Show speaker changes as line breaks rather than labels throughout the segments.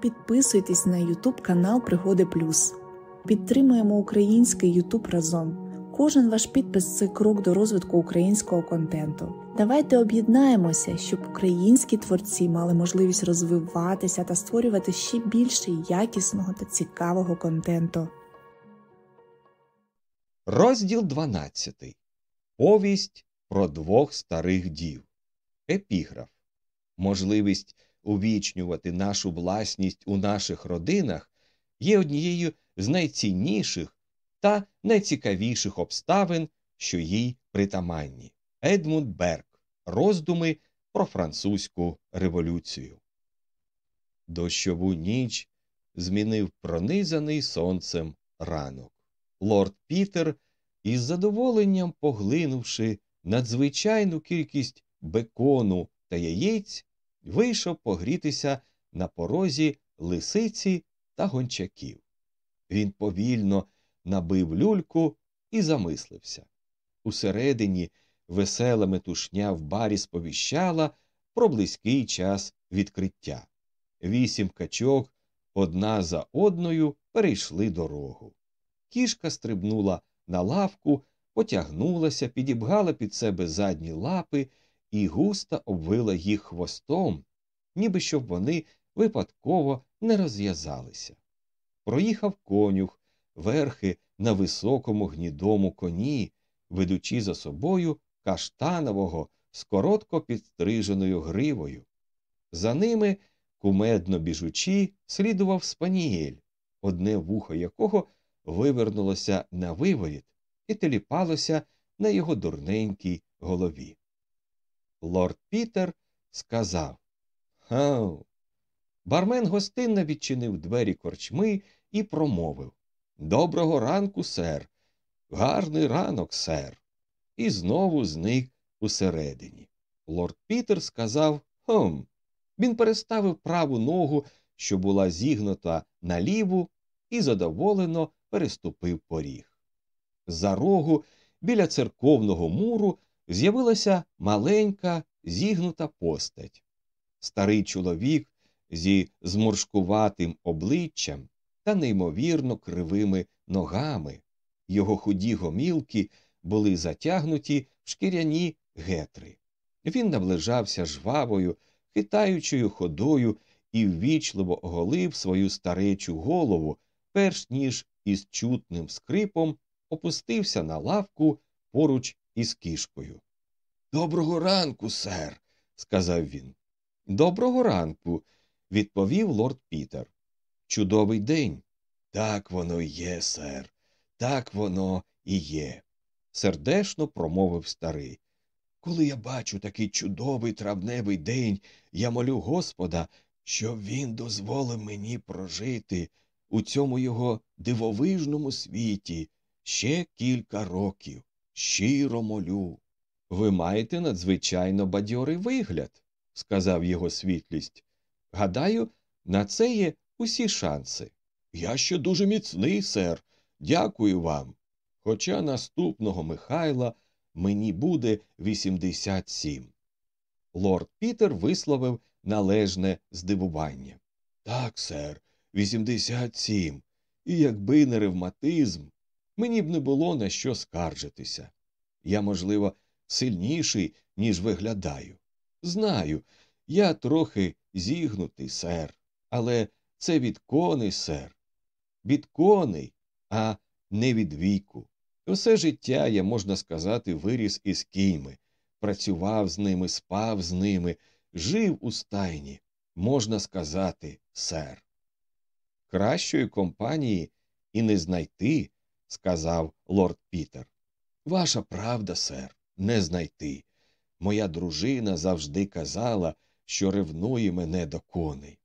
Підписуйтесь на YouTube канал Пригоди Плюс. Підтримуємо український YouTube разом. Кожен ваш підпис це крок до розвитку українського контенту. Давайте об'єднаємося, щоб українські творці мали можливість розвиватися та створювати ще більше якісного та цікавого контенту.
Розділ 12. Повість про двох старих дів. Епіграф. Можливість увічнювати нашу власність у наших родинах є однією з найцінніших та найцікавіших обставин, що їй притаманні. Едмунд Берг. Роздуми про французьку революцію. Дощову ніч змінив пронизаний сонцем ранок. Лорд Пітер, із задоволенням поглинувши надзвичайну кількість бекону та яєць, вийшов погрітися на порозі лисиці та гончаків. Він повільно набив люльку і замислився. Усередині весела метушня в барі сповіщала про близький час відкриття. Вісім качок одна за одною перейшли дорогу. Кішка стрибнула на лавку, потягнулася, підібгала під себе задні лапи і густо обвила їх хвостом, ніби щоб вони випадково не розв'язалися. Проїхав конюх, верхи на високому гнідому коні, ведучи за собою каштанового з коротко підстриженою гривою. За ними, кумедно біжучи, слідував спанієль, одне вухо якого вивернулося на виворіт і теліпалося на його дурненькій голові. Лорд Пітер сказав Хау. Бармен гостинно відчинив двері корчми і промовив Доброго ранку, сер. Гарний ранок, сер. І знову зник усередині. Лорд Пітер сказав Хм. Він переставив праву ногу, що була зігнута на ліву, і задоволено переступив поріг. За рогу біля церковного муру з'явилася маленька зігнута постать. Старий чоловік зі зморшкуватим обличчям та неймовірно кривими ногами. Його худі гомілки були затягнуті в шкіряні гетри. Він наближався жвавою, хитаючою ходою і ввічливо оголив свою старечу голову, перш ніж із чутним скрипом опустився на лавку поруч із кішкою. Доброго ранку, сер, сказав він. Доброго ранку, відповів лорд Пітер. Чудовий день. Так воно і є, сер, так воно і є, сердечно промовив старий. Коли я бачу такий чудовий травневий день, я молю Господа, щоб він дозволив мені прожити у цьому його дивовижному світі ще кілька років. Щиро молю. Ви маєте надзвичайно бадьорий вигляд, сказав його світлість. Гадаю, на це є усі шанси. Я ще дуже міцний, сер. Дякую вам. Хоча наступного Михайла мені буде 87. Лорд Пітер висловив належне здивування. Так, сер, 87. І якби не ревматизм, мені б не було на що скаржитися. Я, можливо, сильніший, ніж виглядаю. Знаю, я трохи зігнутий, сер, але це від коней, сер. Від коней, а не від віку. Усе життя я, можна сказати, виріс із кійми, працював з ними, спав з ними, жив у стайні, можна сказати, сер. Кращої компанії і не знайти, сказав лорд Пітер. Ваша правда, сер, не знайти. Моя дружина завжди казала, що ревнує мене до коней.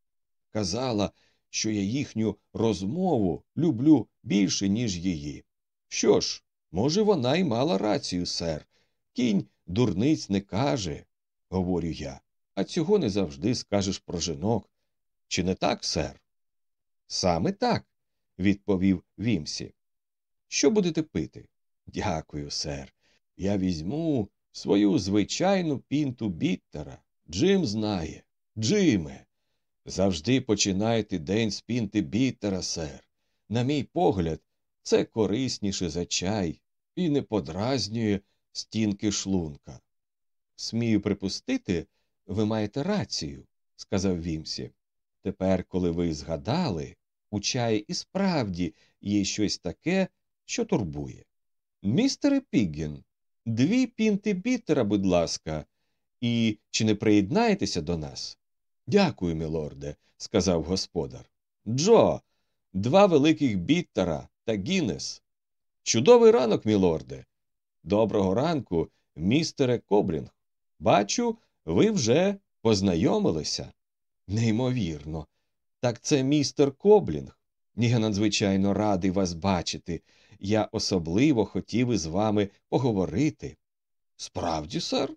Казала, що я їхню розмову люблю більше, ніж її. Що ж, може, вона й мала рацію, сер. Кінь дурниць не каже, говорю я, а цього не завжди скажеш про жінок. Чи не так, сер? Саме так, відповів Вімсі. Що будете пити? Дякую, сер. Я візьму свою звичайну пінту біттера. Джим знає. Джиме. Завжди починайте день з пінти бітера, сер. На мій погляд, це корисніше за чай і не подразнює стінки шлунка. Смію припустити, ви маєте рацію, сказав Вімсі. Тепер, коли ви згадали, у чаї і справді є щось таке, що турбує. Містере Піггін, дві пінти бітера, будь ласка, і чи не приєднаєтеся до нас? Дякую, мілорде, сказав господар. Джо, два великих біттера та Гіннес. Чудовий ранок, мілорде. Доброго ранку, містере Коблінг. Бачу, ви вже познайомилися. Неймовірно. Так це містер Коблінг. Я надзвичайно радий вас бачити. Я особливо хотів із вами поговорити. Справді, сер?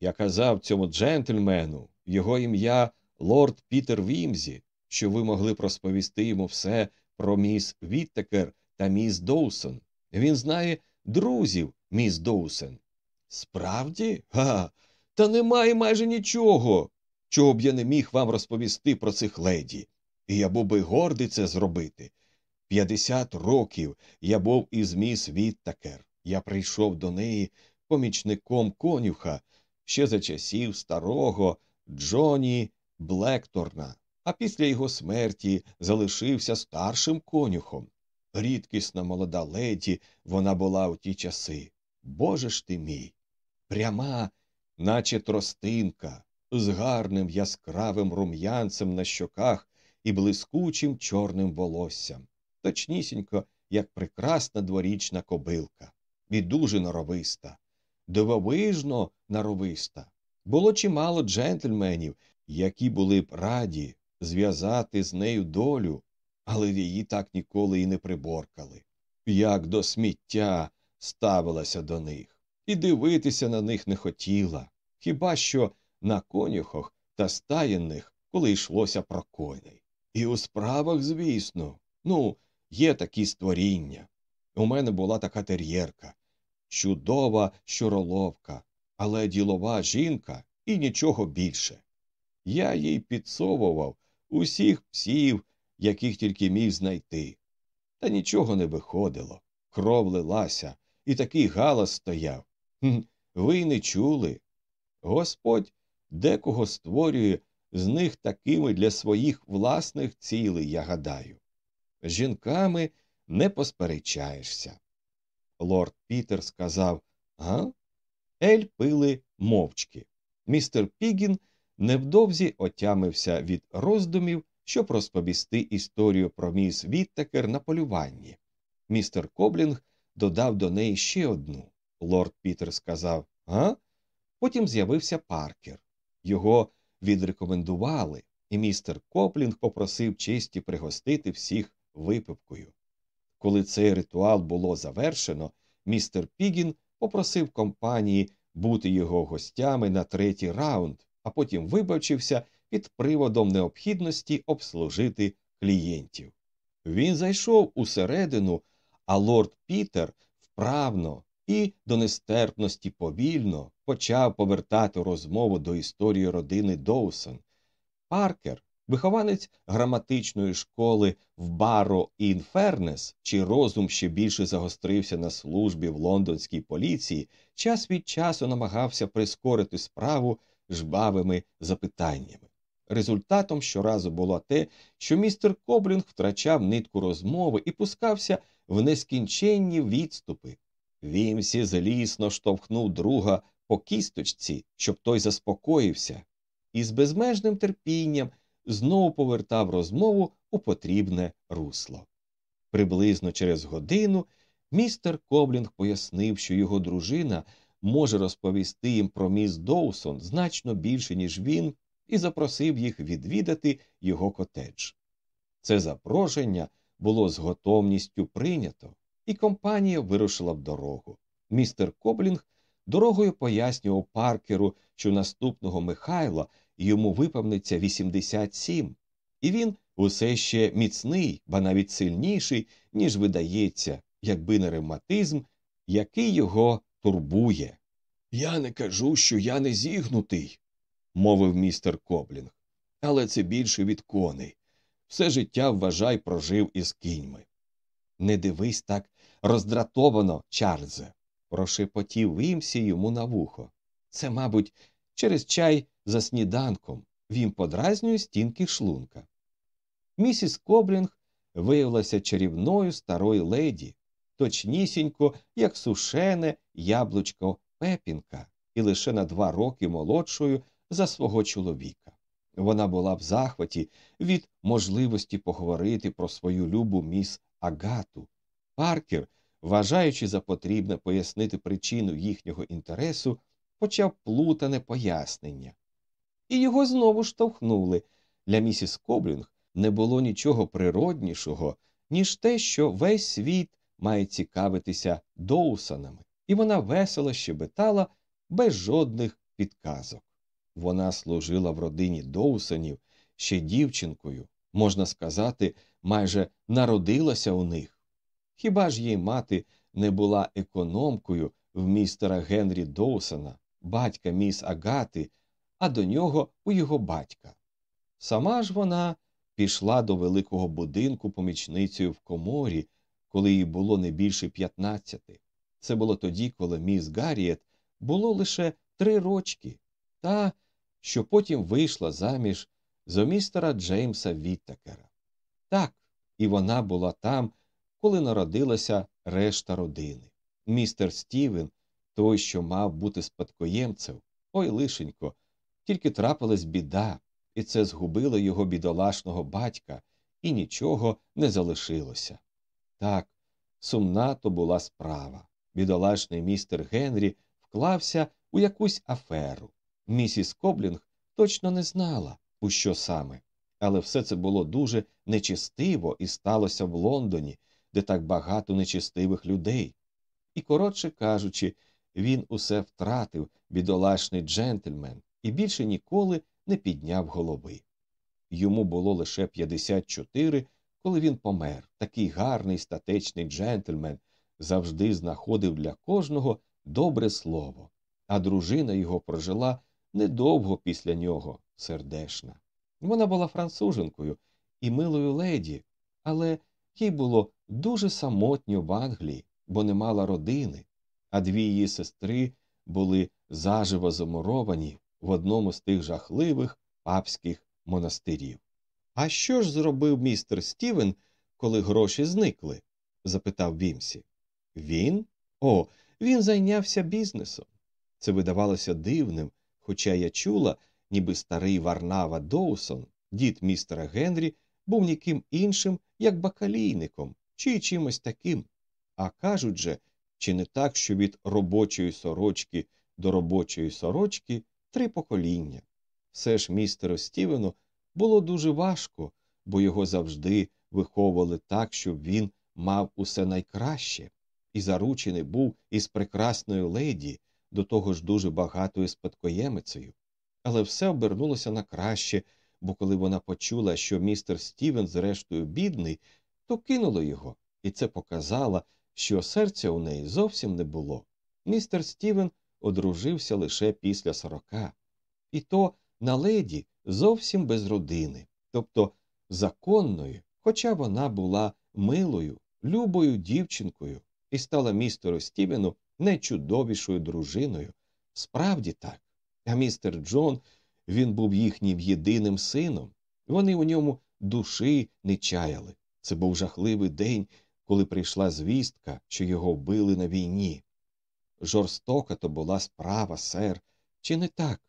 Я казав цьому джентльмену, його ім'я лорд Пітер Вімзі, що ви могли б розповісти йому все про міс Віттекер та міс Доусон. Він знає друзів, міс Доусон. Справді? Га. Та немає майже нічого, чого б я не міг вам розповісти про цих леді. І я був би гордий це зробити. П'ятдесят років я був із міс Віттакер. Я прийшов до неї помічником конюха ще за часів старого Джоні Блекторна, а після його смерті залишився старшим конюхом. Рідкісна молода леді вона була у ті часи. Боже ж ти мій, пряма, наче тростинка, з гарним яскравим рум'янцем на щоках і блискучим чорним волоссям, точнісінько, як прекрасна дворічна кобилка, і дуже норовиста, дивовижно норовиста. Було чимало джентльменів, які були б раді зв'язати з нею долю, але її так ніколи і не приборкали. Як до сміття ставилася до них, і дивитися на них не хотіла, хіба що на конюхах та стаєнних, коли йшлося про коней. І у справах, звісно, ну, є такі створіння. У мене була така тер'єрка, чудова щуроловка, але ділова жінка і нічого більше. Я їй підсовував усіх псів, яких тільки міг знайти. Та нічого не виходило. Кров лилася, і такий галас стояв. Хм, ви не чули. Господь декого створює з них такими для своїх власних цілей, я гадаю. З жінками не посперечаєшся. Лорд Пітер сказав Га? Ель пили мовчки. Містер Пігін невдовзі отямився від роздумів, щоб розповісти історію про міс Віттекер на полюванні. Містер Коблінг додав до неї ще одну. Лорд Пітер сказав Га? Потім з'явився Паркер. Його відрекомендували, і містер Коблінг попросив честі пригостити всіх випивкою. Коли цей ритуал було завершено, містер Пігін попросив компанії бути його гостями на третій раунд, а потім вибачився під приводом необхідності обслужити клієнтів. Він зайшов усередину, а лорд Пітер вправно і до нестерпності повільно почав повертати розмову до історії родини Доусон. Паркер, вихованець граматичної школи в Баро Інфернес, чий розум ще більше загострився на службі в лондонській поліції, час від часу намагався прискорити справу жбавими запитаннями. Результатом щоразу було те, що містер Коблінг втрачав нитку розмови і пускався в нескінченні відступи. Вімсі злісно штовхнув друга по кісточці, щоб той заспокоївся, і з безмежним терпінням знову повертав розмову у потрібне русло. Приблизно через годину містер Коблінг пояснив, що його дружина може розповісти їм про міс Доусон значно більше, ніж він, і запросив їх відвідати його котедж. Це запрошення було з готовністю прийнято, і компанія вирушила в дорогу. Містер Коблінг дорогою пояснював Паркеру, що наступного Михайла йому виповниться 87, і він усе ще міцний, ба навіть сильніший, ніж видається, якби не ревматизм, який його турбує. Я не кажу, що я не зігнутий, мовив містер Коблінг. але це більше від коней. Все життя, вважай, прожив із кіньми. Не дивись так роздратовано, Чарльзе, прошепотів Вімсі йому на вухо. Це, мабуть, через чай за сніданком він подразнює стінки шлунка. Місіс Коблінг виявилася чарівною старою леді, точнісінько, як сушене яблучко пепінка, і лише на два роки молодшою за свого чоловіка. Вона була в захваті від можливості поговорити про свою любу міс Агату. Паркер, вважаючи за потрібне пояснити причину їхнього інтересу, почав плутане пояснення. І його знову штовхнули. Для місіс Коблінг не було нічого природнішого, ніж те, що весь світ має цікавитися Доусонами, і вона весело щебетала без жодних підказок. Вона служила в родині Доусонів ще дівчинкою, можна сказати, майже народилася у них. Хіба ж її мати не була економкою в містера Генрі Доусона, батька міс Агати, а до нього у його батька? Сама ж вона пішла до великого будинку помічницею в коморі, коли їй було не більше п'ятнадцяти. Це було тоді, коли міс Гарріет було лише три рочки, та що потім вийшла заміж за містера Джеймса Віттекера. Так, і вона була там, коли народилася решта родини. Містер Стівен, той, що мав бути спадкоємцем, ой лишенько, тільки трапилась біда, і це згубило його бідолашного батька, і нічого не залишилося. Так, сумна то була справа. Бідолашний містер Генрі вклався у якусь аферу. Місіс Коблінг точно не знала, у що саме, але все це було дуже нечистиво і сталося в Лондоні, де так багато нечистивих людей. І, коротше кажучи, він усе втратив, бідолашний джентльмен, і більше ніколи не підняв голови. Йому було лише 54, коли він помер. Такий гарний статечний джентльмен завжди знаходив для кожного добре слово, а дружина його прожила недовго після нього сердешна. Вона була француженкою і милою леді, але їй було дуже самотньо в Англії, бо не мала родини, а дві її сестри були заживо замуровані в одному з тих жахливих папських монастирів. А що ж зробив містер Стівен, коли гроші зникли? запитав Вімсі. Він? О, він зайнявся бізнесом. Це видавалося дивним, хоча я чула, ніби старий Варнава Доусон, дід містера Генрі, був ніким іншим, як бакалійником чи чимось таким. А кажуть же, чи не так, що від робочої сорочки до робочої сорочки три покоління. Все ж містеру Стівену було дуже важко, бо його завжди виховували так, щоб він мав усе найкраще, і заручений був із прекрасною леді, до того ж дуже багатою спадкоємицею. Але все обернулося на краще, бо коли вона почула, що містер Стівен, зрештою, бідний, то кинула його, і це показало, що серця у неї зовсім не було. Містер Стівен одружився лише після сорока, і то на леді зовсім без родини, тобто законною, хоча вона була милою, любою дівчинкою і стала містеру Стівену найчудовішою дружиною. Справді так. А містер Джон він був їхнім єдиним сином. Вони у ньому душі не чаяли. Це був жахливий день, коли прийшла звістка, що його вбили на війні. Жорстока то була справа, сер, чи не так?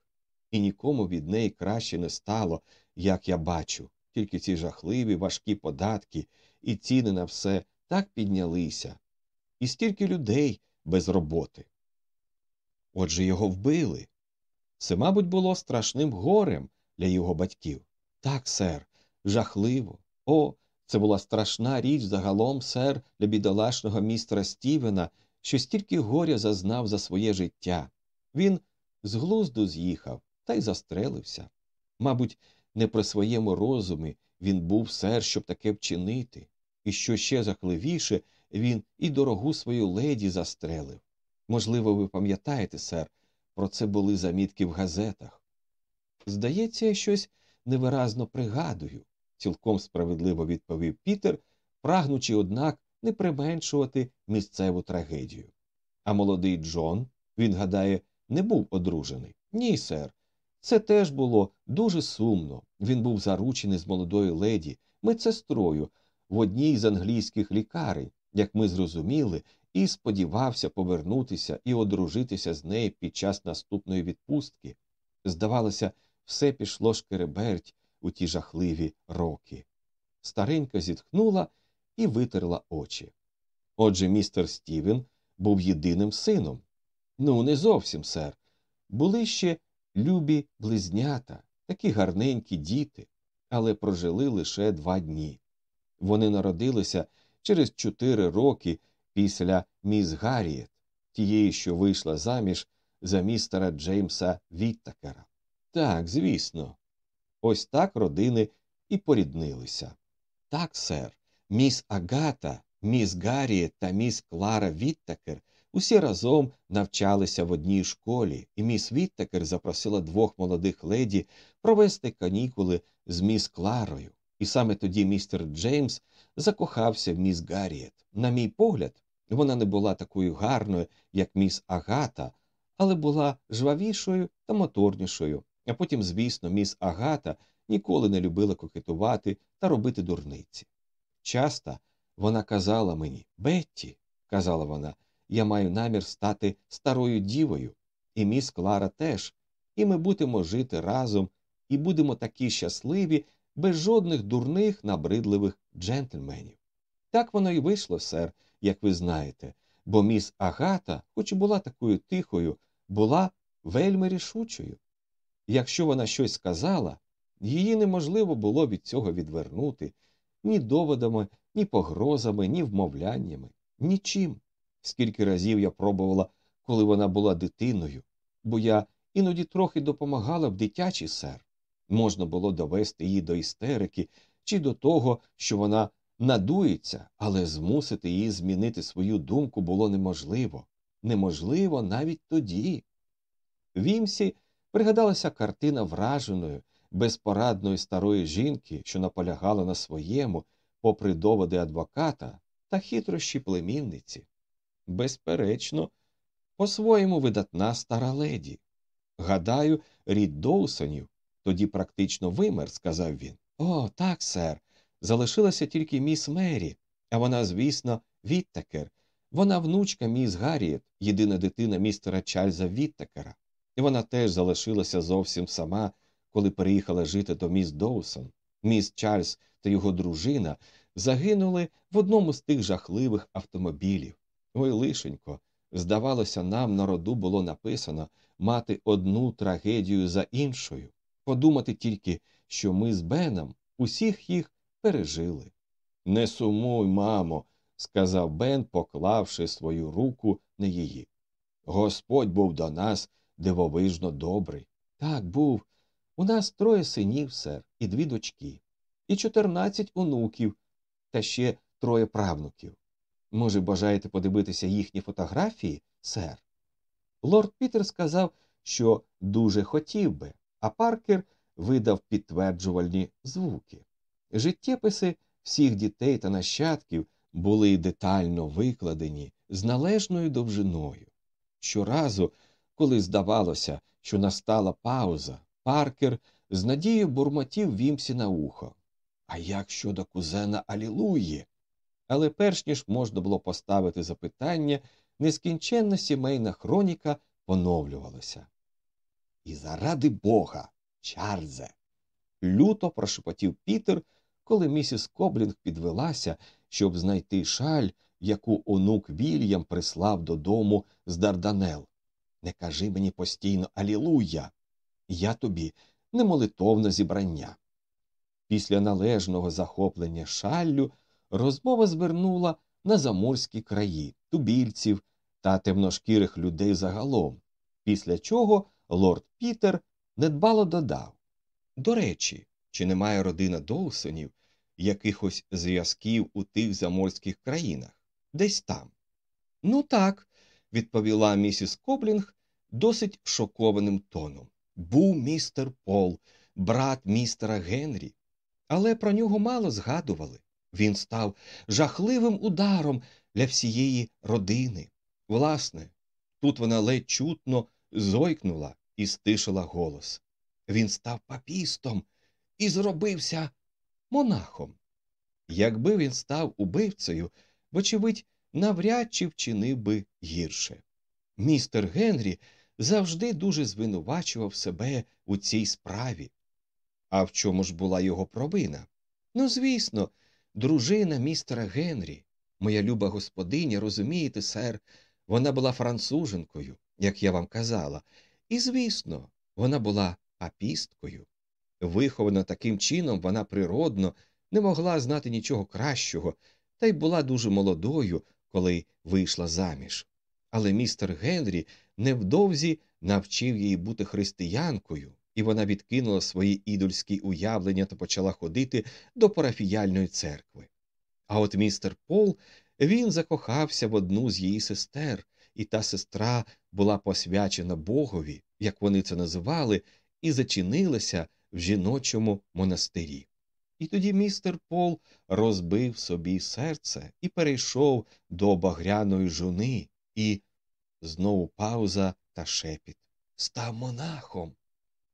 І нікому від неї краще не стало, як я бачу, тільки ці жахливі важкі податки і ціни на все так піднялися, і стільки людей без роботи. Отже його вбили. Це, мабуть, було страшним горем для його батьків. Так, сер, жахливо. О, це була страшна річ загалом, сер, для бідолашного містера Стівена, що стільки горя зазнав за своє життя. Він з глузду з'їхав та й застрелився. Мабуть, не при своєму розумі він був сер, щоб таке вчинити, і що ще жахливіше, він і дорогу свою леді застрелив. Можливо, ви пам'ятаєте, сер, про це були замітки в газетах. Здається, я щось невиразно пригадую, цілком справедливо відповів Пітер, прагнучи, однак, не применшувати місцеву трагедію. А молодий Джон, він гадає, не був одружений. Ні, сер. Це теж було дуже сумно. Він був заручений з молодою леді, медсестрою в одній з англійських лікарень, як ми зрозуміли, і сподівався повернутися і одружитися з нею під час наступної відпустки. Здавалося, все пішло шкереберть у ті жахливі роки. Старенька зітхнула і витерла очі. Отже, містер Стівен був єдиним сином. Ну, не зовсім, сер. Були ще любі близнята, такі гарненькі діти, але прожили лише два дні. Вони народилися через чотири роки після міс Гарріет, тієї, що вийшла заміж за містера Джеймса Віттакера. Так, звісно. Ось так родини і поріднилися. Так, сер, міс Агата, міс Гарріет та міс Клара Віттакер усі разом навчалися в одній школі, і міс Віттакер запросила двох молодих леді провести канікули з міс Кларою. І саме тоді містер Джеймс закохався в міс Гарріет. На мій погляд, вона не була такою гарною, як міс Агата, але була жвавішою та моторнішою. А потім, звісно, міс Агата ніколи не любила кокетувати та робити дурниці. Часто вона казала мені Бетті, казала вона, я маю намір стати старою дівою, і міс Клара теж, і ми будемо жити разом, і будемо такі щасливі, без жодних дурних, набридливих джентльменів. Так воно і вийшло, сер, як ви знаєте, бо міс Агата, хоч і була такою тихою, була вельми рішучою. Якщо вона щось сказала, її неможливо було від цього відвернути ні доводами, ні погрозами, ні вмовляннями, нічим. Скільки разів я пробувала, коли вона була дитиною, бо я іноді трохи допомагала в дитячий сер. Можна було довести її до істерики чи до того, що вона надується, але змусити її змінити свою думку було неможливо. Неможливо навіть тоді. Вімсі пригадалася картина враженої, безпорадної старої жінки, що наполягала на своєму, попри доводи адвоката та хитрощі племінниці. Безперечно, по-своєму видатна стара леді. Гадаю, рід Доусонів тоді практично вимер, сказав він. О, так, сер. Залишилася тільки міс Мері, а вона, звісно, Віттакер. Вона внучка міс Гарріет, єдина дитина містера Чарльза Віттакера. І вона теж залишилася зовсім сама, коли переїхала жити до міс Доусон. Міс Чарльз та його дружина загинули в одному з тих жахливих автомобілів. Ой, лишенько, здавалося, нам на роду було написано мати одну трагедію за іншою, подумати тільки, що ми з Беном усіх їх пережили. Не сумуй, мамо, сказав Бен, поклавши свою руку на її. Господь був до нас дивовижно добрий. Так був. У нас троє синів, сер, і дві дочки, і чотирнадцять онуків, та ще троє правнуків. Може, бажаєте подивитися їхні фотографії, сер? Лорд Пітер сказав, що дуже хотів би, а Паркер видав підтверджувальні звуки. Життєписи всіх дітей та нащадків були детально викладені з належною довжиною. Щоразу, коли здавалося, що настала пауза, Паркер з надією бурмотів вімсі на ухо. А як щодо кузена Алілуї? Але перш ніж можна було поставити запитання, нескінченна сімейна хроніка поновлювалася. І заради бога, Чарльзе. люто прошепотів Пітер, коли місіс Коблінг підвелася, щоб знайти шаль, яку онук Вільям прислав додому з Дарданел. Не кажи мені постійно Алілуя. Я тобі не молитовне зібрання. Після належного захоплення шаллю розмова звернула на заморські краї, тубільців та темношкірих людей загалом, після чого лорд Пітер недбало додав До речі, чи немає родина Доусонів якихось зв'язків у тих заморських країнах, десь там? Ну так, відповіла місіс Коблінг досить шокованим тоном. Був містер Пол, брат містера Генрі, але про нього мало згадували. Він став жахливим ударом для всієї родини. Власне, тут вона ледь чутно зойкнула і стишила голос. Він став папістом і зробився монахом. Якби він став убивцею, вочевидь, навряд чи вчинив би гірше. Містер Генрі завжди дуже звинувачував себе у цій справі. А в чому ж була його провина? Ну, звісно, дружина містера Генрі, моя люба господиня, розумієте, сер, вона була француженкою, як я вам казала, і, звісно, вона була папісткою. Вихована таким чином, вона природно не могла знати нічого кращого, та й була дуже молодою, коли вийшла заміж. Але містер Генрі невдовзі навчив її бути християнкою, і вона відкинула свої ідольські уявлення та почала ходити до парафіяльної церкви. А от містер Пол він закохався в одну з її сестер, і та сестра була посвячена Богові, як вони це називали, і зачинилася в жіночому монастирі. І тоді містер Пол розбив собі серце і перейшов до багряної жуни, і знову пауза та шепіт. Став монахом.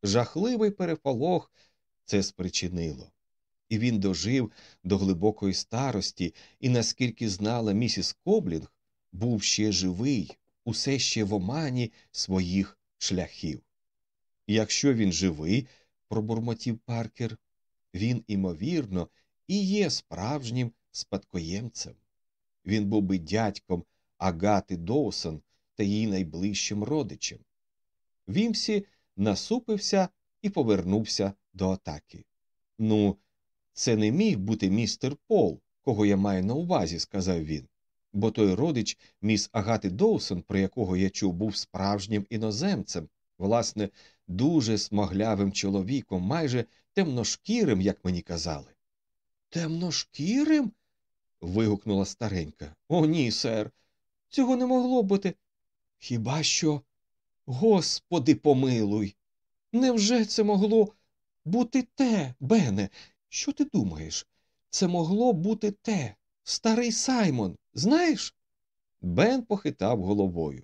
Жахливий переполох це спричинило. І він дожив до глибокої старості, і, наскільки знала місіс Коблінг, був ще живий, усе ще в омані своїх шляхів. Якщо він живий, пробурмотів Паркер, він, імовірно, і є справжнім спадкоємцем. Він був би дядьком Агати Доусон та її найближчим родичем. Вімсі насупився і повернувся до атаки. Ну, це не міг бути містер Пол, кого я маю на увазі, сказав він, бо той родич міс Агати Доусон, про якого я чув, був справжнім іноземцем, власне, дуже смаглявим чоловіком, майже темношкірим, як мені казали. Темношкірим? вигукнула старенька. О, ні, сер. Цього не могло бути. Хіба що. Господи помилуй. Невже це могло бути те, Бене? Що ти думаєш? Це могло бути те, старий Саймон, знаєш? Бен похитав головою.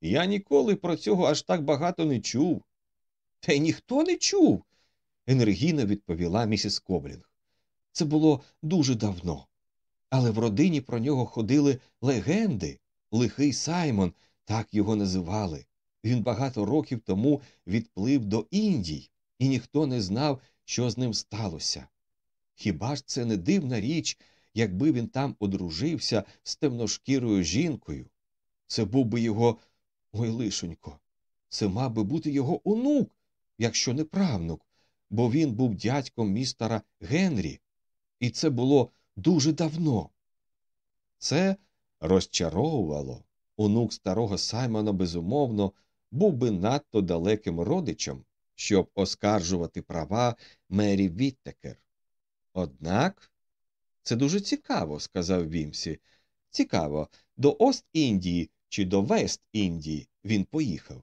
Я ніколи про цього аж так багато не чув. Та й ніхто не чув, енергійно відповіла місіс Коблінг. Це було дуже давно. Але в родині про нього ходили легенди. Лихий Саймон, так його називали. Він багато років тому відплив до Індій, і ніхто не знав, що з ним сталося. Хіба ж це не дивна річ, якби він там одружився з темношкірою жінкою? Це був би його ой лишенько. Це мав би бути його онук, якщо не правнук, бо він був дядьком містера Генрі, і це було дуже давно. Це розчаровувало. Онук старого Саймона, безумовно, був би надто далеким родичем, щоб оскаржувати права Мері Віттекер. Однак це дуже цікаво, сказав Вімзі. Цікаво, до Ост Індії чи до Вест Індії він поїхав.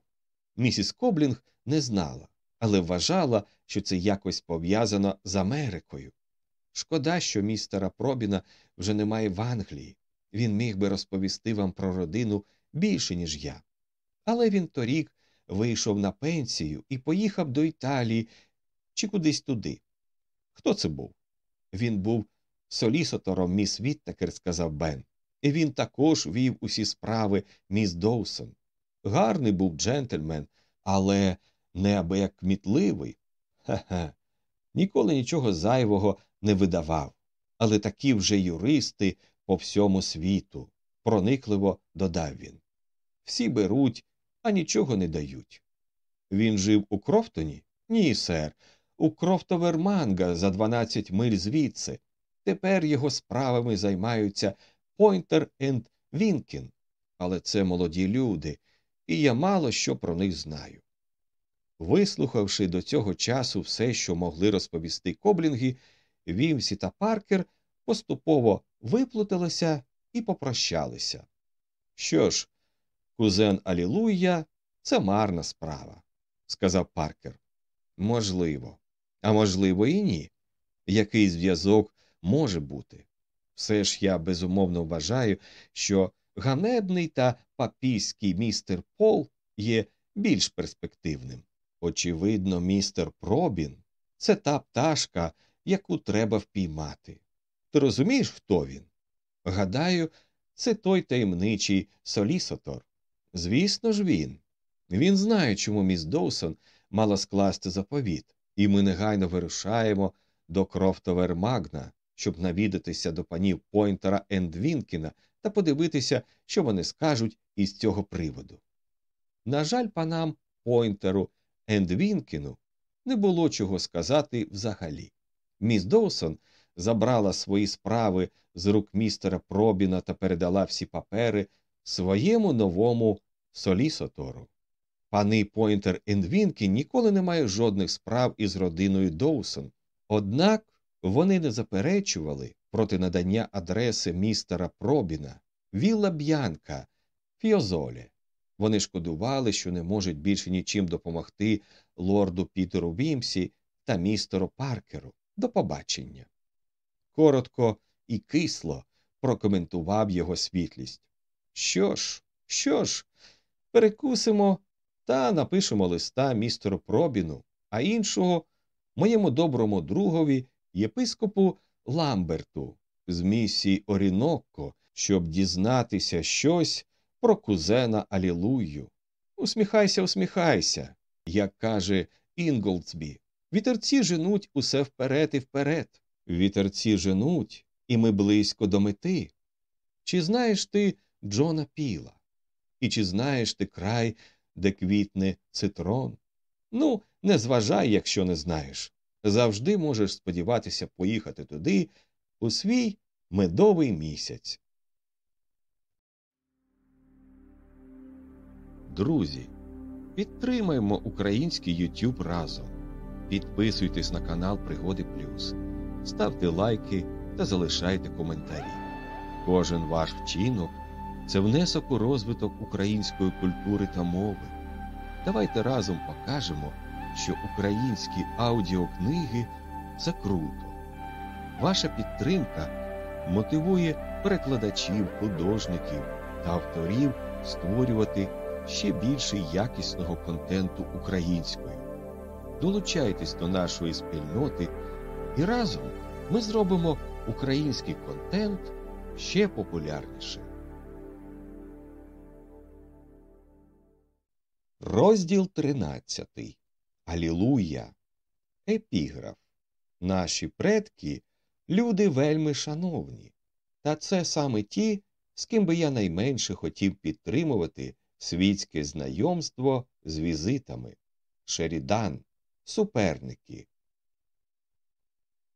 Місіс Коблінг не знала, але вважала, що це якось пов'язано з Америкою. Шкода, що містера Пробіна вже немає в Англії. Він міг би розповісти вам про родину більше, ніж я. Але він торік вийшов на пенсію і поїхав до Італії чи кудись туди. Хто це був? Він був солісотором міс Віттекер, сказав Бен, і він також вів усі справи міс Доусон. Гарний був джентльмен, але неабияк кмітливий. Ха-ха. Ніколи нічого зайвого не видавав. Але такі вже юристи по всьому світу, проникливо додав він. Всі беруть, а нічого не дають. Він жив у Крофтоні? Ні, сер, у Крофтовер-Магна за 12 миль звідси. Тепер його справами займаються Пойнтер енд Вінкін. Але це молоді люди, і я мало що про них знаю. Вислухавши до цього часу все, що могли розповісти Коблінги, Вімсі та Паркер поступово виплуталися і попрощалися. Що ж, кузен Алілуя це марна справа, сказав Паркер. Можливо. А можливо, і ні. Який зв'язок може бути? Все ж я безумовно вважаю, що ганебний та папійський містер Пол є більш перспективним. Очевидно, містер Пробін це та пташка, яку треба впіймати. Ти розумієш, хто він? Гадаю, це той таємничий солісотор. Звісно ж, він. Він знає, чому міс Доусон мала скласти заповіт, і ми негайно вирушаємо до Крофтовер Магна, щоб навідатися до панів Пойнтера Ендвінкіна та подивитися, що вони скажуть із цього приводу. На жаль, панам Пойнтеру Ендвінкіну не було чого сказати взагалі. Міс Доусон забрала свої справи з рук містера Пробіна та передала всі папери своєму новому солісотору. Пани Пойнтер Ендвінкін ніколи не мають жодних справ із родиною Доусон, однак вони не заперечували проти надання адреси містера Пробіна, Вілла Б'янка, Фіозолі. Вони шкодували, що не можуть більше нічим допомогти лорду Пітеру Вімсі та містеру Паркеру. До побачення. Коротко і кисло прокоментував його світлість. Що ж, що ж, перекусимо та напишемо листа містеру Пробіну, а іншого моєму доброму другові, єпископу Ламберту з місії Орінокко, щоб дізнатися щось про кузена Алілую. Усміхайся, усміхайся, як каже Інголдсбі. Вітерці женуть усе вперед і вперед. Вітерці женуть, і ми близько до мети. Чи знаєш ти Джона Піла? І чи знаєш ти край, де квітне цитрон? Ну, не зважай, якщо не знаєш. Завжди можеш сподіватися поїхати туди у свій медовий місяць. Друзі, підтримаємо український YouTube разом. Підписуйтесь на канал Пригоди Плюс, ставте лайки та залишайте коментарі. Кожен ваш вчинок це внесок у розвиток української культури та мови. Давайте разом покажемо, що українські аудіокниги це круто. Ваша підтримка мотивує перекладачів, художників та авторів створювати ще більше якісного контенту українською. Долучайтесь до нашої спільноти, і разом ми зробимо український контент ще популярнішим. Розділ 13. Алілуя. Епіграф. Наші предки люди вельми шановні, та це саме ті, з ким би я найменше хотів підтримувати світське знайомство з візитами. Шерідан, суперники.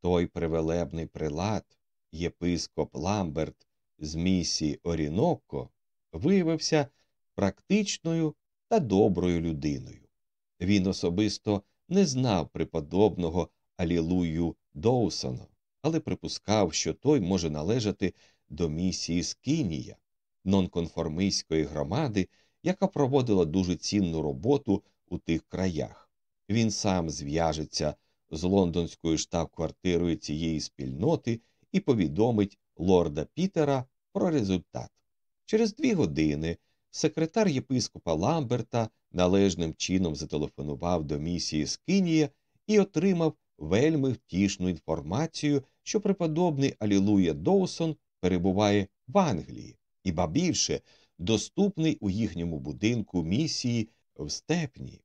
Той привелебний прилад, єпископ Ламберт з місії Орінокко, виявився практичною та доброю людиною. Він особисто не знав преподобного Алілую Доусона, але припускав, що той може належати до місії Скинія, нонконформистської громади, яка проводила дуже цінну роботу у тих краях. Він сам зв'яжеться з лондонською штаб-квартирою цієї спільноти і повідомить лорда Пітера про результат. Через дві години секретар єпископа Ламберта належним чином зателефонував до місії Скинія і отримав вельми втішну інформацію, що преподобний Алілуя Доусон перебуває в Англії, і ба більше доступний у їхньому будинку місії в степні.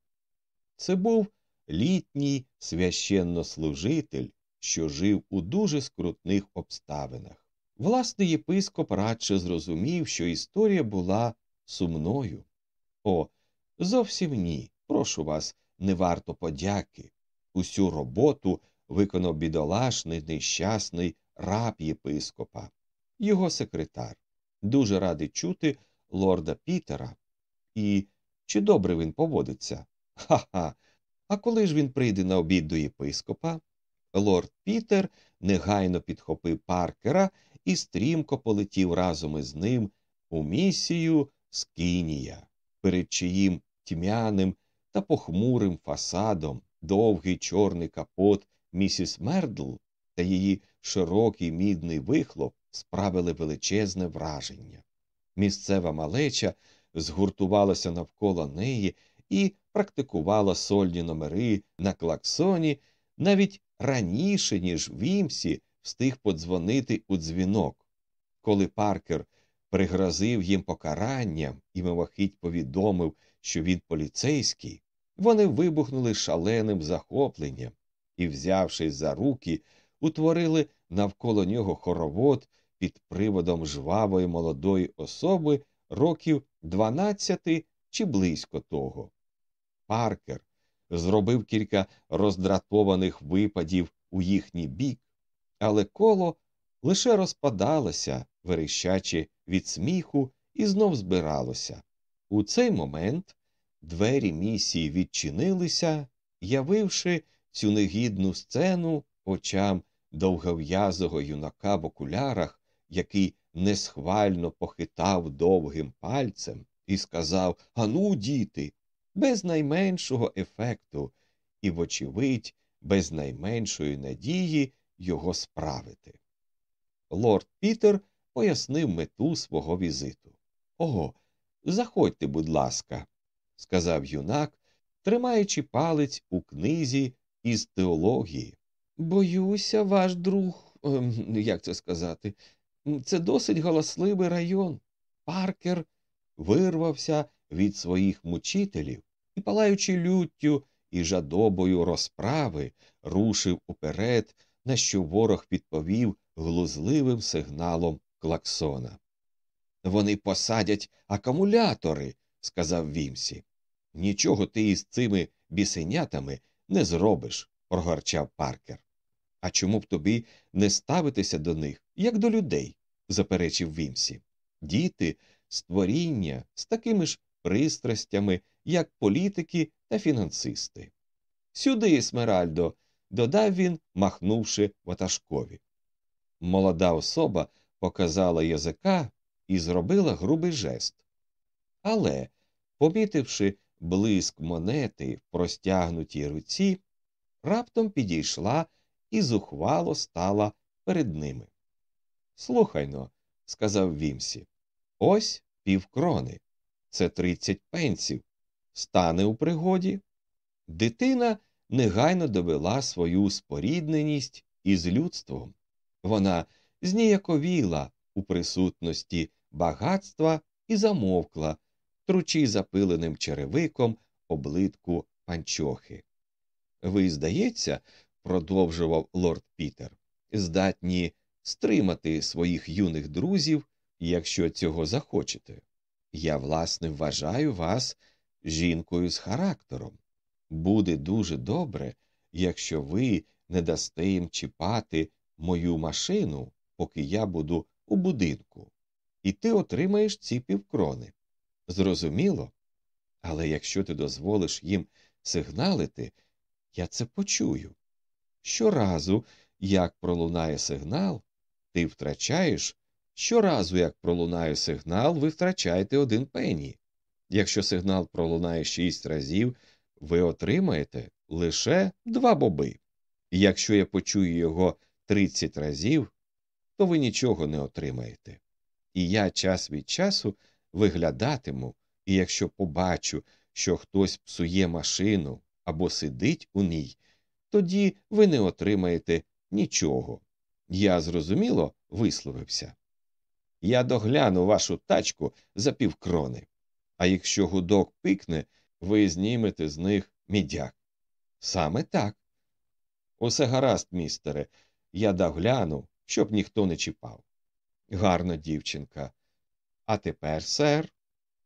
Це був літній священнослужитель, що жив у дуже скрутних обставинах. Власний єпископ радше зрозумів, що історія була сумною. О, зовсім ні. Прошу вас, не варто подяки. Усю роботу виконав бідолашний, нещасний раб єпископа, його секретар. Дуже радий чути лорда Пітера. І чи добре він поводиться? Ха ха. А коли ж він прийде на обід до єпископа? Лорд Пітер негайно підхопив паркера і стрімко полетів разом із ним у місію Скинія, перед чиїм тьмяним та похмурим фасадом довгий чорний капот місіс Мердл та її широкий мідний вихлоп справили величезне враження. Місцева малеча згуртувалася навколо неї і практикувала сольні номери на клаксоні навіть раніше, ніж Вімсі встиг подзвонити у дзвінок. Коли Паркер пригрозив їм покаранням і мимохідь повідомив, що він поліцейський, вони вибухнули шаленим захопленням і, взявшись за руки, утворили навколо нього хоровод під приводом жвавої молодої особи років дванадцяти чи близько того. Паркер зробив кілька роздратованих випадів у їхній бік, але коло лише розпадалося, верещачи від сміху, і знов збиралося. У цей момент двері місії відчинилися, явивши цю негідну сцену очам довгов'язого юнака в окулярах, який несхвально похитав довгим пальцем і сказав Ану, діти, без найменшого ефекту і, вочевидь, без найменшої надії його справити. Лорд Пітер пояснив мету свого візиту. Ого, заходьте, будь ласка, сказав юнак, тримаючи палець у книзі із теології. Боюся, ваш друг, ем, як це сказати, це досить галасливий район. Паркер вирвався від своїх мучителів і, палаючи люттю і жадобою розправи, рушив уперед, на що ворог відповів глузливим сигналом клаксона. Вони посадять акумулятори, сказав Вімсі. Нічого ти із цими бісенятами не зробиш, прогорчав Паркер. А чому б тобі не ставитися до них, як до людей? заперечив Вімсі. Діти створіння з такими ж пристрастями, як політики та фінансисти. Сюди, Смеральдо, додав він, махнувши ватажкові. Молода особа показала язика і зробила грубий жест. Але, помітивши блиск монети в простягнутій руці, раптом підійшла і зухвало стала перед ними. Слухайно, сказав Вімсі, ось півкрони. Це тридцять пенсів. Стане у пригоді. Дитина негайно довела свою спорідненість із людством. Вона зніяковіла у присутності багатства і замовкла, тручи запиленим черевиком облитку панчохи. Ви, здається, продовжував лорд Пітер, здатні стримати своїх юних друзів, якщо цього захочете. Я, власне, вважаю вас жінкою з характером. Буде дуже добре, якщо ви не дасте їм чіпати мою машину, поки я буду у будинку, і ти отримаєш ці півкрони. Зрозуміло? Але якщо ти дозволиш їм сигналити, я це почую. Щоразу, як пролунає сигнал, ти втрачаєш. Щоразу, як пролунає сигнал, ви втрачаєте один пені. Якщо сигнал пролунає шість разів, ви отримаєте лише два боби. Якщо я почую його тридцять разів, то ви нічого не отримаєте. І я час від часу виглядатиму, і якщо побачу, що хтось псує машину або сидить у ній, тоді ви не отримаєте нічого. Я зрозуміло висловився. Я догляну вашу тачку за півкрони, а якщо гудок пикне, ви знімете з них мідяк. Саме так. Усе гаразд, містере, я догляну, щоб ніхто не чіпав. Гарна дівчинка. А тепер, сер,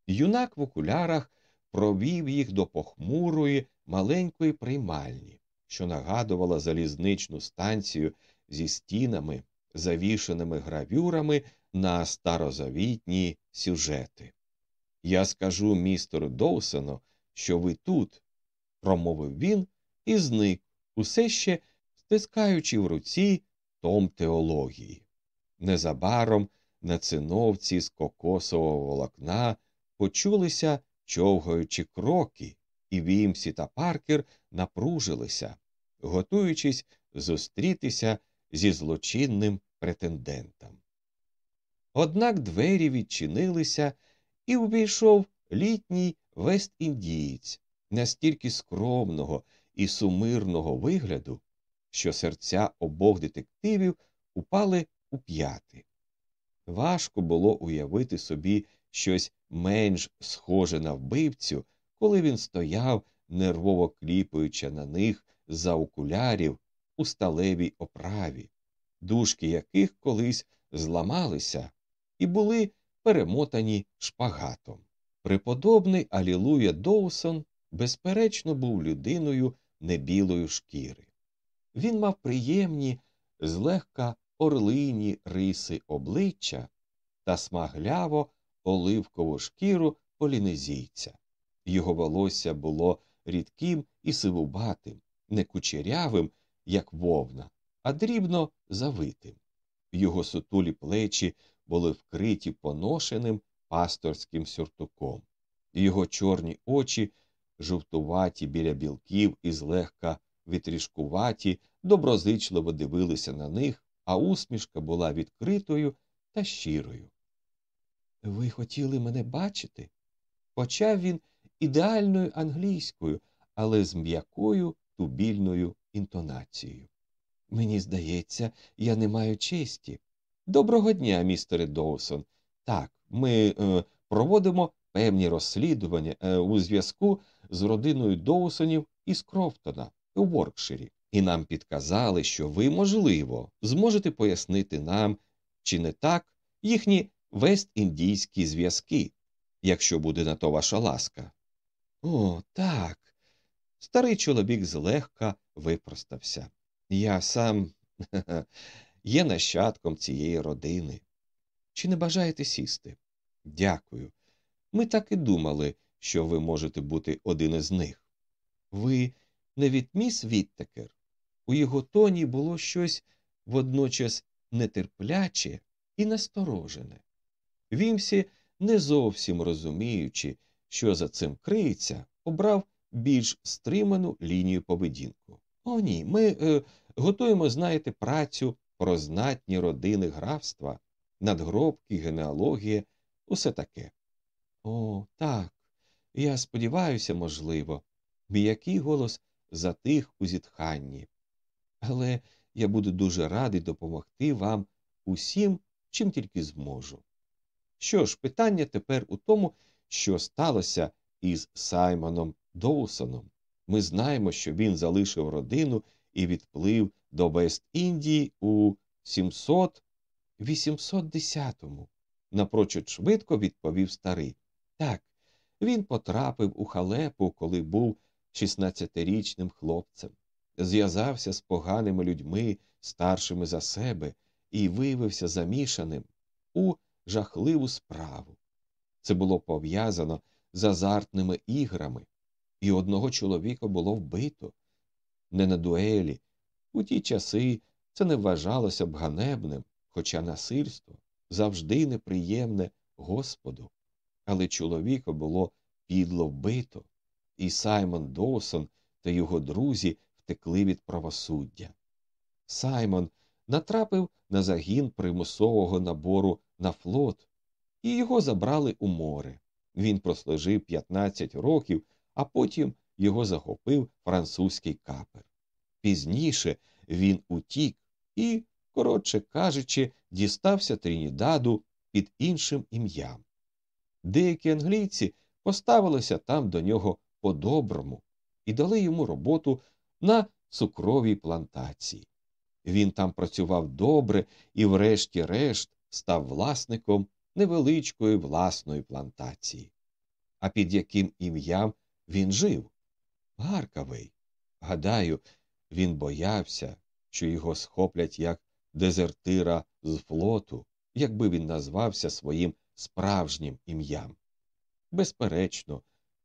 юнак в окулярах провів їх до похмурої маленької приймальні, що нагадувала залізничну станцію зі стінами, завішеними гравюрами на старозавітні сюжети. Я скажу містеру Доусону, що ви тут, промовив він і зник, усе ще стискаючи в руці том теології. Незабаром на циновці з кокосового волокна почулися човгаючи кроки, і Вімсі та Паркер напружилися, готуючись зустрітися зі злочинним претендентом. Однак двері відчинилися, і увійшов літній вест-індієць, настільки скромного і сумирного вигляду, що серця обох детективів упали у п'яти. Важко було уявити собі щось менш схоже на вбивцю, коли він стояв, нервово кліпаючи на них за окулярів у сталевій оправі, дужки яких колись зламалися і були перемотані шпагатом. Преподобний Алілуя Доусон, безперечно, був людиною небілої шкіри. Він мав приємні, злегка орлині риси обличчя та смагляво оливкову шкіру полінезійця. Його волосся було рідким і сивубатим, не кучерявим, як вовна, а дрібно завитим. Його сутулі плечі були вкриті поношеним пасторським сюртуком, його чорні очі, жовтуваті біля білків і злегка вітрішкуваті, доброзичливо дивилися на них, а усмішка була відкритою та щирою. Ви хотіли мене бачити? Почав він ідеальною англійською, але з м'якою тубільною інтонацією. Мені здається, я не маю честі. Доброго дня, містере Доусон. Так, ми е, проводимо певні розслідування е, у зв'язку з родиною Доусонів із Крофтона у Воркширі, і нам підказали, що ви, можливо, зможете пояснити нам, чи не так, їхні вест-індійські зв'язки, якщо буде на то ваша ласка. О, так. Старий чоловік злегка випростався. Я сам є нащадком цієї родини. Чи не бажаєте сісти? Дякую. Ми так і думали, що ви можете бути один із них. Ви не від міс Віттекер? У його тоні було щось водночас нетерпляче і насторожене. Вімсі, не зовсім розуміючи, що за цим криється, обрав більш стриману лінію поведінку. О, ні, ми е, готуємо, знаєте, працю про знатні родини графства, надгробки, генеалогія, усе таке. О, так. Я сподіваюся, можливо, м'який голос затих у зітханні. Але я буду дуже радий допомогти вам усім, чим тільки зможу. Що ж, питання тепер у тому, що сталося із Саймоном Доусоном. Ми знаємо, що він залишив родину і відплив до Вест-Індії у 700 810-му. Напрочуд швидко відповів старий. Так, він потрапив у халепу, коли був 16-річним хлопцем, зв'язався з поганими людьми, старшими за себе, і виявився замішаним у жахливу справу. Це було пов'язано з азартними іграми, і одного чоловіка було вбито. Не на дуелі. У ті часи це не вважалося б ганебним, хоча насильство завжди неприємне Господу. Але чоловіка було підло вбито, і Саймон Доусон та його друзі втекли від правосуддя. Саймон натрапив на загін примусового набору на флот, і його забрали у море. Він прослужив 15 років, а потім його захопив французький капер. Пізніше він утік і, коротше кажучи, дістався Трінідаду під іншим ім'ям. Деякі англійці поставилися там до нього по-доброму і дали йому роботу на цукровій плантації. Він там працював добре і, врешті-решт, став власником невеличкої власної плантації. А під яким ім'ям він жив? Гаркавий. Гадаю, він боявся, що його схоплять як дезертира з флоту, якби він назвався своїм справжнім ім'ям. Безперечно,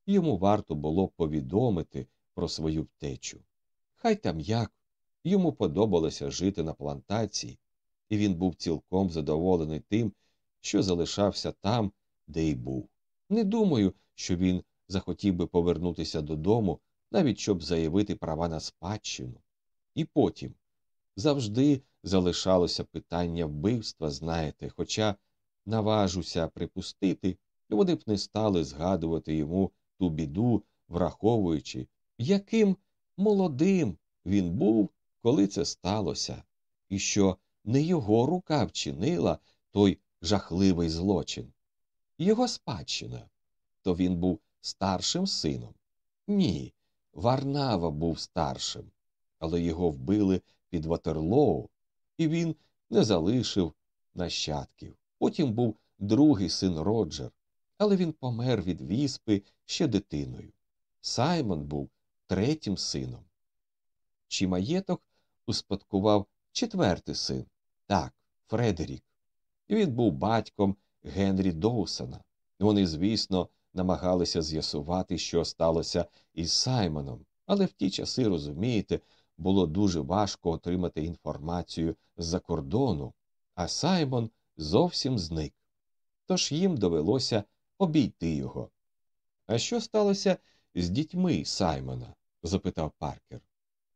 йому варто було повідомити про свою втечу. Хай там як йому подобалося жити на плантації, і він був цілком задоволений тим, що залишався там, де й був. Не думаю, що він захотів би повернутися додому, навіть щоб заявити права на спадщину. І потім завжди залишалося питання вбивства, знаєте, хоча наважуся припустити, вони б не стали згадувати йому ту біду, враховуючи, яким молодим він був, коли це сталося, і що не його рука вчинила той жахливий злочин. Його спадщина. То він був старшим сином? Ні, Варнава був старшим, але його вбили під Ватерлоу, і він не залишив нащадків. Потім був другий син Роджер, але він помер від віспи ще дитиною. Саймон був третім сином. Чи маєток успадкував четвертий син? Так, Фредерік. Він був батьком Генрі Доусона. Вони, звісно, намагалися з'ясувати, що сталося із Саймоном, але в ті часи, розумієте, було дуже важко отримати інформацію з-за кордону, а Саймон зовсім зник. Тож їм довелося обійти його. А що сталося з дітьми Саймона? запитав Паркер.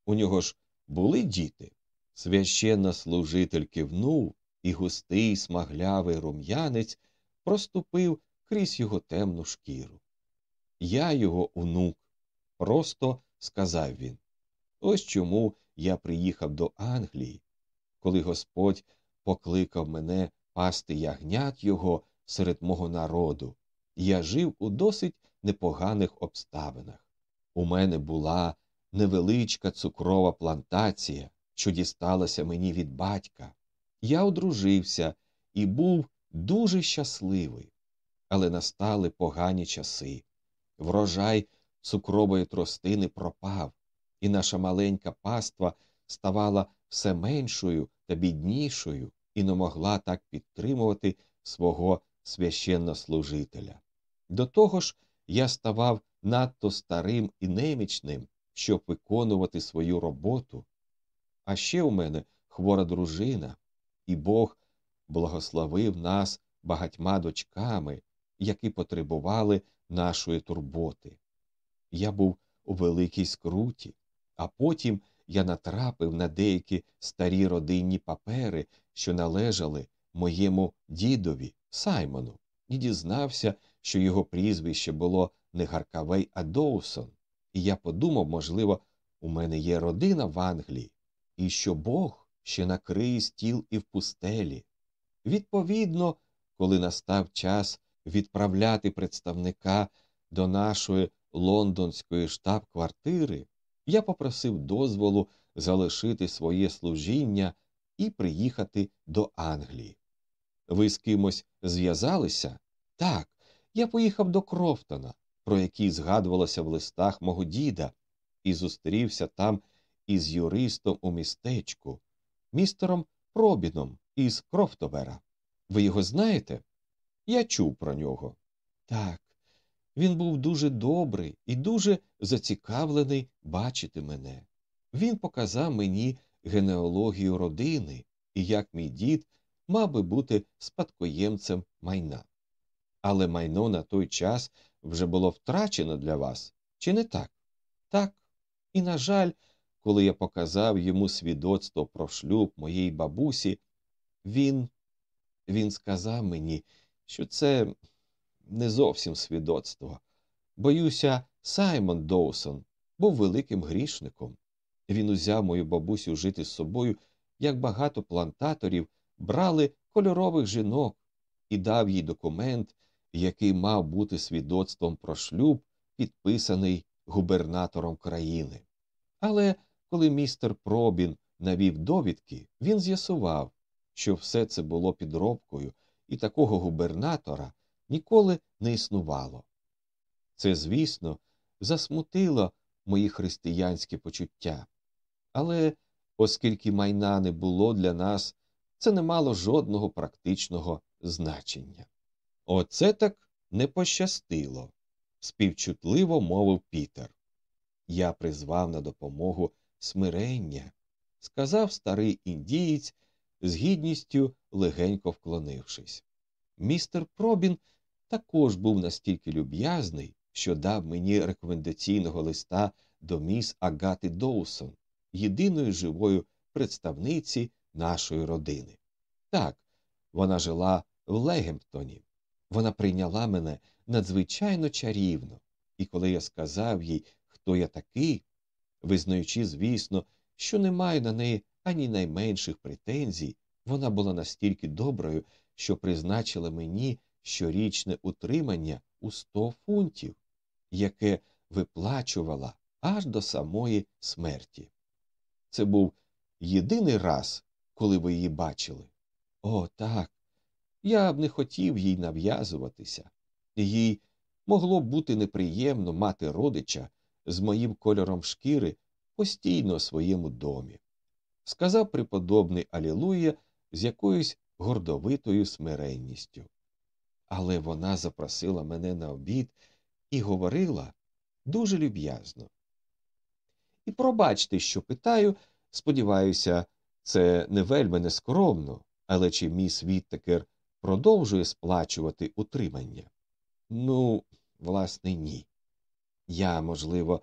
У нього ж були діти? Священна служитель кивнув, і густий смаглявий рум'янець проступив крізь його темну шкіру. Я його онук, просто сказав він. Ось чому я приїхав до Англії, коли Господь покликав мене пасти ягнят його серед мого народу, я жив у досить непоганих обставинах. У мене була невеличка цукрова плантація, що дісталася мені від батька. Я одружився і був дуже щасливий, але настали погані часи. Врожай цукрової тростини пропав, і наша маленька паства ставала все меншою та біднішою і не могла так підтримувати свого священнослужителя. До того ж, я ставав надто старим і немічним, щоб виконувати свою роботу. А ще у мене хвора дружина, і Бог благословив нас багатьма дочками, які потребували нашої турботи. Я був у великій скруті, а потім я натрапив на деякі старі родинні папери, що належали моєму дідові Саймону, і дізнався, що його прізвище було не Гаркавей, а Доусон, і я подумав, можливо, у мене є родина в Англії, і що Бог ще накриє стіл і в пустелі. Відповідно, коли настав час відправляти представника до нашої лондонської штаб-квартири, я попросив дозволу залишити своє служіння і приїхати до Англії. Ви з кимось зв'язалися? Так, я поїхав до Крофтона, про який згадувалося в листах мого діда, і зустрівся там із юристом у містечку, містером Пробіном із Крофтовера. Ви його знаєте? Я чув про нього. Так, він був дуже добрий і дуже зацікавлений бачити мене. Він показав мені генеалогію родини і як мій дід мав би бути спадкоємцем майна. Але майно на той час вже було втрачено для вас, чи не так? Так. І, на жаль, коли я показав йому свідоцтво про шлюб моєї бабусі, він він сказав мені, що це не зовсім свідоцтво. Боюся, Саймон Доусон був великим грішником. Він узяв мою бабусю жити з собою, як багато плантаторів брали кольорових жінок і дав їй документ, який мав бути свідоцтвом про шлюб, підписаний губернатором країни. Але коли містер Пробін навів довідки, він з'ясував, що все це було підробкою, і такого губернатора ніколи не існувало. Це, звісно, засмутило мої християнські почуття. Але оскільки майна не було для нас, це не мало жодного практичного значення. Оце так не пощастило, співчутливо мовив Пітер. Я призвав на допомогу смирення, сказав старий індієць, з гідністю легенько вклонившись. Містер Пробін також був настільки люб'язний, що дав мені рекомендаційного листа до міс Агати Доусон, єдиної живої представниці нашої родини. Так, вона жила в Легемптоні. Вона прийняла мене надзвичайно чарівно, і коли я сказав їй, хто я такий, визнаючи, звісно, що не маю на неї ані найменших претензій, вона була настільки доброю, що призначила мені щорічне утримання у сто фунтів, яке виплачувала аж до самої смерті. Це був єдиний раз, коли ви її бачили. О, так. Я б не хотів їй нав'язуватися. Їй могло б бути неприємно мати родича з моїм кольором шкіри постійно у своєму домі. Сказав преподобний Алілуя з якоюсь гордовитою смиренністю. Але вона запросила мене на обід і говорила дуже люб'язно. І пробачте, що питаю, сподіваюся, це не вельми нескромно, але чи міс Віттекер продовжує сплачувати утримання? Ну, власне, ні. Я, можливо,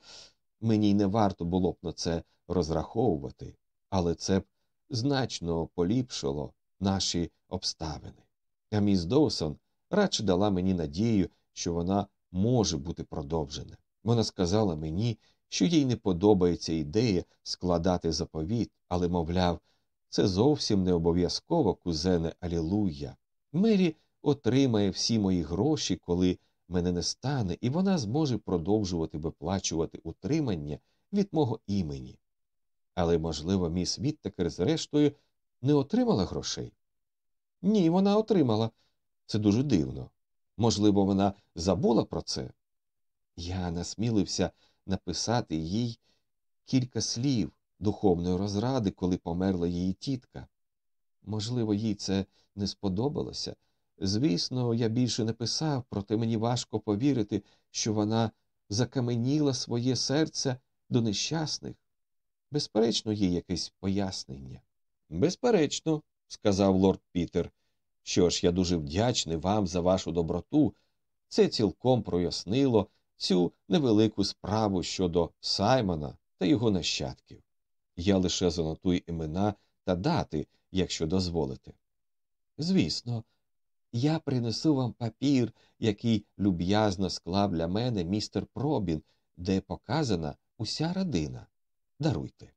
мені й не варто було б на це розраховувати, але це б значно поліпшило наші обставини. А міс Доусон радше дала мені надію, що вона може бути продовжена. Вона сказала мені, що їй не подобається ідея складати заповіт, але, мовляв, це зовсім не обов'язково кузене Алілуя. Мері отримає всі мої гроші, коли мене не стане, і вона зможе продовжувати виплачувати утримання від мого імені. Але, можливо, міс Віттекер, зрештою, не отримала грошей? Ні, вона отримала. Це дуже дивно. Можливо, вона забула про це. Я насмілився написати їй кілька слів духовної розради, коли померла її тітка. Можливо, їй це не сподобалося. Звісно, я більше не писав, проте мені важко повірити, що вона закаменіла своє серце до нещасних. Безперечно, є якесь пояснення. Безперечно, сказав лорд Пітер. Що ж, я дуже вдячний вам за вашу доброту. Це цілком прояснило цю невелику справу щодо Саймона та його нащадків. Я лише занотую імена та дати, якщо дозволите. Звісно, я принесу вам папір, який люб'язно склав для мене містер Пробін, де показана уся родина. Даруйте.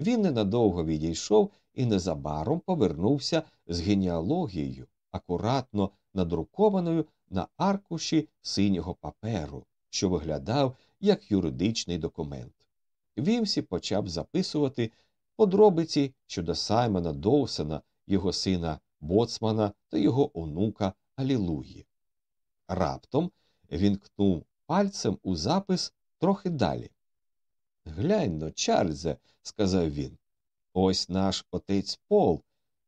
Він ненадовго відійшов і незабаром повернувся з генеалогією, акуратно надрукованою на аркуші синього паперу, що виглядав як юридичний документ. Вімсі почав записувати подробиці щодо Саймона Доусона, його сина боцмана та його онука Алілуї. Раптом він кнув пальцем у запис трохи далі. Глянь но, Чарльзе, сказав він. Ось наш отець Пол,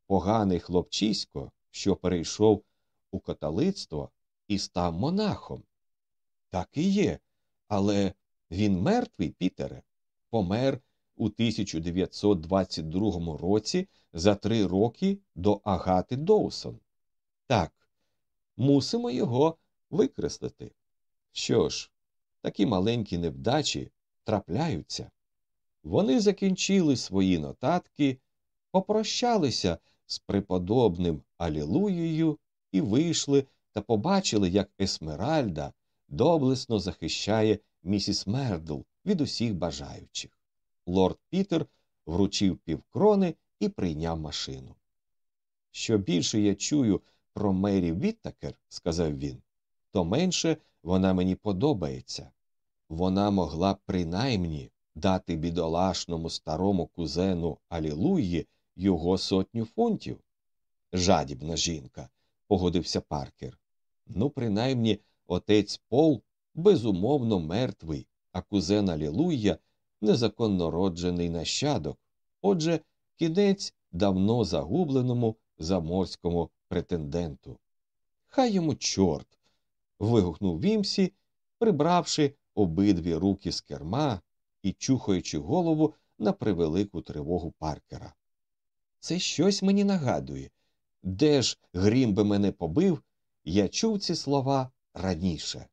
поганий хлопчисько, що перейшов у католицтво і став монахом. Так і є, але він мертвий, Пітере, помер у 1922 році за три роки до Агати Доусон. Так, мусимо його викреслити. Що ж, такі маленькі невдачі трапляються. Вони закінчили свої нотатки, попрощалися з преподобним Алілуєю і вийшли та побачили, як Есмеральда доблесно захищає місіс Мердл від усіх бажаючих. Лорд Пітер вручив півкрони і прийняв машину. Що більше я чую про Мері Віттакер, сказав він, то менше вона мені подобається. Вона могла б принаймні дати бідолашному старому кузену Алілуї його сотню фунтів. Жадібна жінка, погодився Паркер. Ну, принаймні, отець Пол безумовно мертвий, а кузен Алілуя незаконнороджений нащадок. Отже, кінець давно загубленому заморському претенденту. Хай йому чорт. вигукнув Вімсі, прибравши обидві руки з керма і чухаючи голову на превелику тривогу паркера. Це щось мені нагадує. Де ж грім би мене побив, я чув ці слова раніше.